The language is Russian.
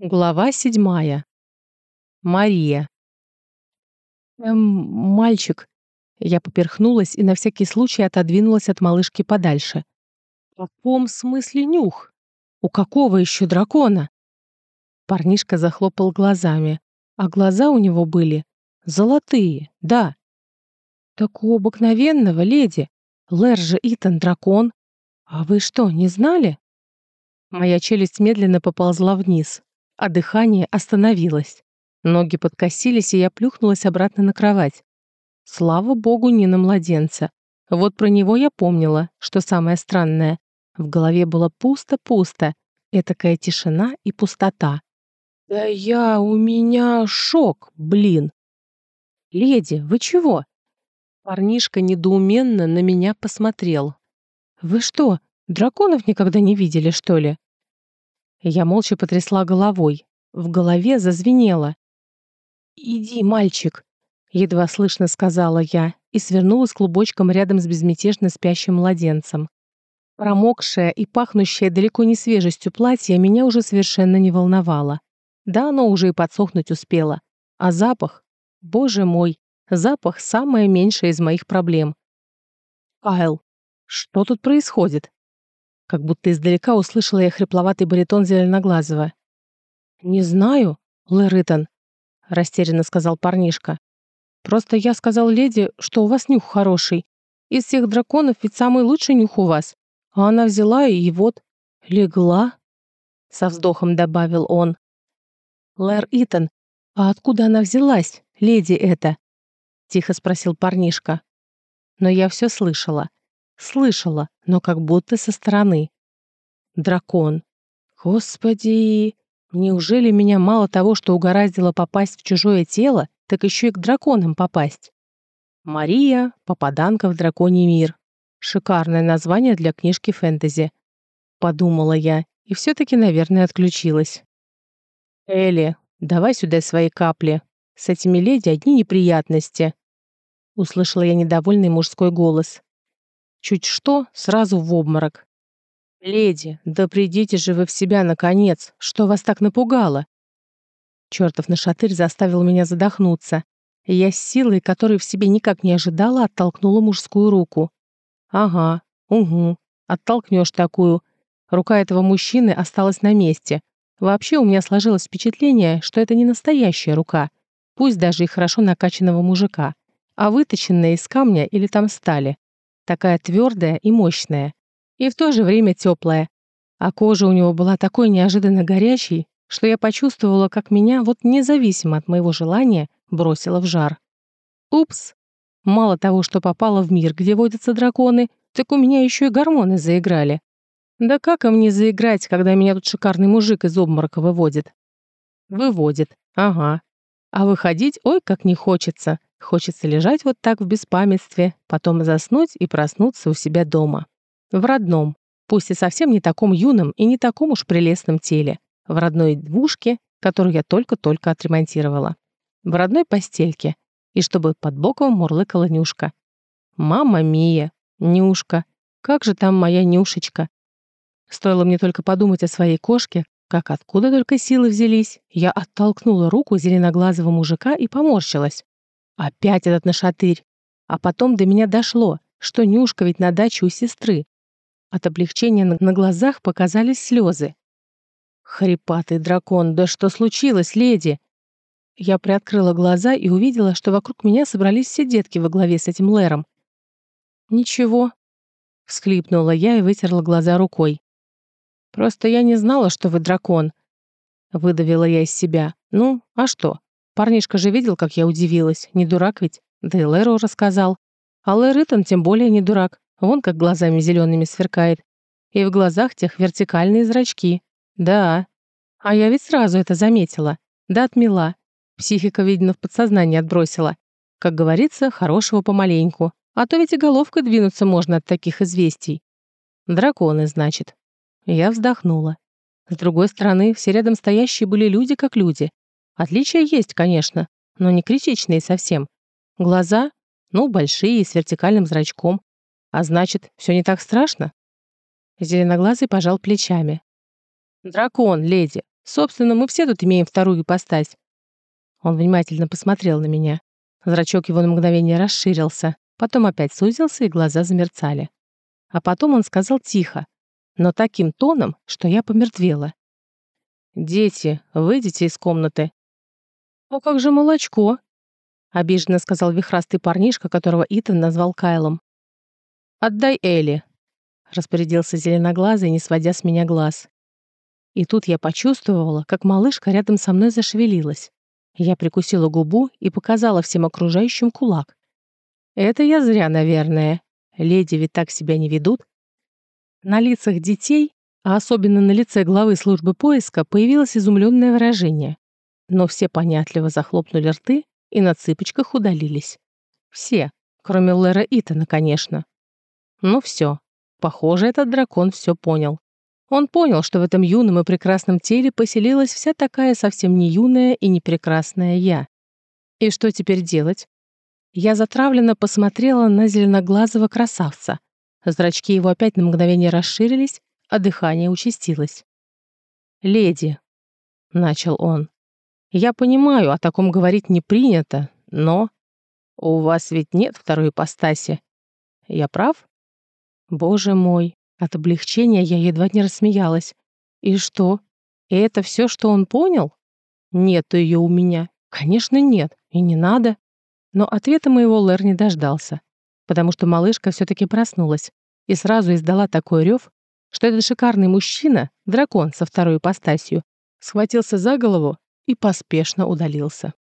Глава седьмая. Мария. «Эм, мальчик». Я поперхнулась и на всякий случай отодвинулась от малышки подальше. «В каком смысле нюх? У какого еще дракона?» Парнишка захлопал глазами, а глаза у него были золотые, да. «Так у обыкновенного, леди. Лэр же Итан дракон. А вы что, не знали?» Моя челюсть медленно поползла вниз, а дыхание остановилось. Ноги подкосились, и я плюхнулась обратно на кровать. Слава богу, не на младенца. Вот про него я помнила, что самое странное. В голове было пусто-пусто, этакая тишина и пустота. «Да я... у меня шок, блин!» «Леди, вы чего?» Парнишка недоуменно на меня посмотрел. «Вы что, драконов никогда не видели, что ли?» Я молча потрясла головой. В голове зазвенело. «Иди, мальчик», — едва слышно сказала я и свернулась клубочком рядом с безмятежно спящим младенцем. Промокшее и пахнущее далеко не свежестью платье меня уже совершенно не волновало. Да, оно уже и подсохнуть успело. А запах? Боже мой, запах — самое меньшее из моих проблем. «Кайл, что тут происходит?» Как будто издалека услышала я хрипловатый баритон Зеленоглазого. «Не знаю, Лэритон», — растерянно сказал парнишка. «Просто я сказал леди, что у вас нюх хороший. Из всех драконов ведь самый лучший нюх у вас. А она взяла и вот легла», — со вздохом добавил он. «Лэр Итан, а откуда она взялась, леди эта?» — тихо спросил парнишка. Но я все слышала. Слышала, но как будто со стороны. Дракон. Господи, неужели меня мало того, что угораздило попасть в чужое тело, так еще и к драконам попасть? Мария, попаданка в драконий мир. Шикарное название для книжки фэнтези. Подумала я и все-таки, наверное, отключилась. Элли, давай сюда свои капли. С этими леди одни неприятности. Услышала я недовольный мужской голос. Чуть что, сразу в обморок. «Леди, да придите же вы в себя, наконец! Что вас так напугало?» Чертов нашатырь заставил меня задохнуться, я с силой, которой в себе никак не ожидала, оттолкнула мужскую руку. «Ага, угу, оттолкнешь такую». Рука этого мужчины осталась на месте. Вообще у меня сложилось впечатление, что это не настоящая рука, пусть даже и хорошо накачанного мужика, а выточенная из камня или там стали такая твердая и мощная, и в то же время теплая. А кожа у него была такой неожиданно горячей, что я почувствовала, как меня, вот независимо от моего желания, бросило в жар. Упс! Мало того, что попала в мир, где водятся драконы, так у меня еще и гормоны заиграли. Да как им не заиграть, когда меня тут шикарный мужик из обморока выводит? Выводит, ага. А выходить, ой, как не хочется. Хочется лежать вот так в беспамятстве, потом заснуть и проснуться у себя дома. В родном, пусть и совсем не таком юном и не таком уж прелестном теле. В родной двушке, которую я только-только отремонтировала. В родной постельке. И чтобы под боком мурлыкала Нюшка. «Мама Мия! Нюшка! Как же там моя Нюшечка?» Стоило мне только подумать о своей кошке, как откуда только силы взялись, я оттолкнула руку зеленоглазого мужика и поморщилась. Опять этот нашатырь. А потом до меня дошло, что Нюшка ведь на даче у сестры. От облегчения на глазах показались слезы. «Хрипатый дракон, да что случилось, леди?» Я приоткрыла глаза и увидела, что вокруг меня собрались все детки во главе с этим Лэром. «Ничего», — всхлипнула я и вытерла глаза рукой. «Просто я не знала, что вы дракон», — выдавила я из себя. «Ну, а что? Парнишка же видел, как я удивилась. Не дурак ведь. Да и Лэру рассказал. А Лэр Итан тем более не дурак. Вон как глазами зелеными сверкает. И в глазах тех вертикальные зрачки. Да. А я ведь сразу это заметила. Да отмела. Психика, видно, в подсознание отбросила. Как говорится, хорошего помаленьку. А то ведь и головкой двинуться можно от таких известий. Драконы, значит. Я вздохнула. С другой стороны, все рядом стоящие были люди как люди. Отличия есть, конечно, но не критичные совсем. Глаза, ну, большие, с вертикальным зрачком. А значит, все не так страшно? Зеленоглазый пожал плечами. «Дракон, леди, Собственно, мы все тут имеем вторую ипостась». Он внимательно посмотрел на меня. Зрачок его на мгновение расширился, потом опять сузился, и глаза замерцали. А потом он сказал тихо, но таким тоном, что я помертвела. «Дети, выйдите из комнаты». «А как же молочко?» — обиженно сказал вихрастый парнишка, которого Итан назвал Кайлом. «Отдай Элли», — распорядился зеленоглазый, не сводя с меня глаз. И тут я почувствовала, как малышка рядом со мной зашевелилась. Я прикусила губу и показала всем окружающим кулак. Это я зря, наверное. Леди ведь так себя не ведут. На лицах детей, а особенно на лице главы службы поиска, появилось изумленное выражение. Но все понятливо захлопнули рты и на цыпочках удалились. Все, кроме Лэра Итана, конечно. Ну все, похоже, этот дракон все понял. Он понял, что в этом юном и прекрасном теле поселилась вся такая совсем не юная и не прекрасная я. И что теперь делать? Я затравленно посмотрела на зеленоглазого красавца. Зрачки его опять на мгновение расширились, а дыхание участилось. «Леди», — начал он, — «я понимаю, о таком говорить не принято, но у вас ведь нет второй ипостаси. Я прав?» «Боже мой, от облегчения я едва не рассмеялась. И что? И это все, что он понял? Нет ее у меня. Конечно, нет. И не надо. Но ответа моего Лэр не дождался, потому что малышка все-таки проснулась и сразу издала такой рев, что этот шикарный мужчина, дракон со второй ипостасью, схватился за голову и поспешно удалился.